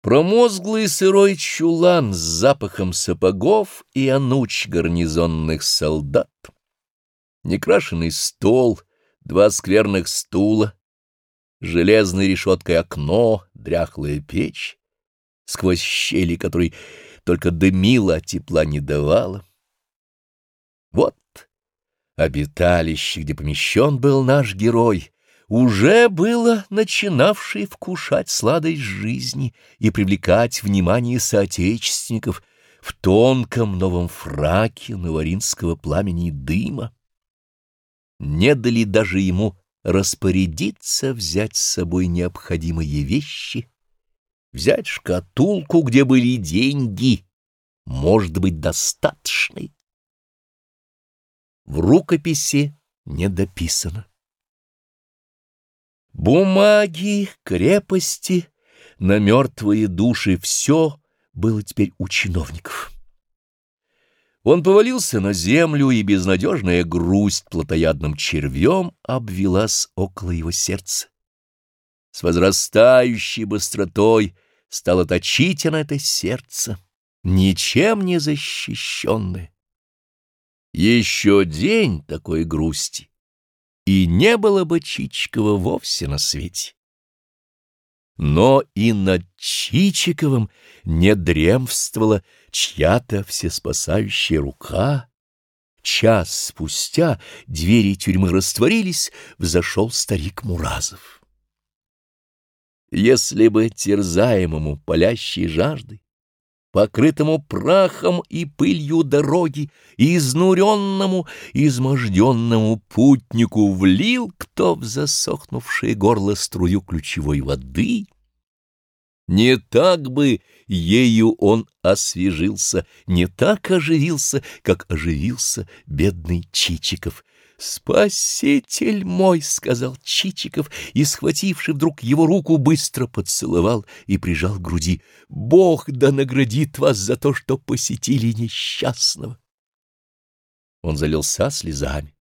Промозглый сырой чулан с запахом сапогов и ануч гарнизонных солдат, некрашенный стол, два скверных стула, железной решеткой окно, дряхлая печь, сквозь щели которой только дымила, а тепла не давала. Вот обиталище, где помещен был наш герой, уже было начинавший вкушать сладость жизни и привлекать внимание соотечественников в тонком новом фраке наваринского пламени дыма. Не дали даже ему распорядиться взять с собой необходимые вещи, взять шкатулку, где были деньги, может быть, достаточной. В рукописи не дописано. Бумаги, крепости, на мертвые души — все было теперь у чиновников. Он повалился на землю, и безнадежная грусть плотоядным червем обвелась около его сердца. С возрастающей быстротой стало точительно это сердце, ничем не защищенное. Еще день такой грусти, и не было бы Чичикова вовсе на свете. Но и над Чичиковым не дремствовала чья-то всеспасающая рука. Час спустя двери тюрьмы растворились, взошел старик Муразов. Если бы терзаемому палящей жаждой покрытому прахом и пылью дороги, изнуренному, изможденному путнику влил кто в засохнувшее горло струю ключевой воды. Не так бы ею он освежился, не так оживился, как оживился бедный Чичиков — «Спаситель мой!» — сказал Чичиков, и, схвативший вдруг его руку, быстро поцеловал и прижал к груди. «Бог да наградит вас за то, что посетили несчастного!» Он залился слезами.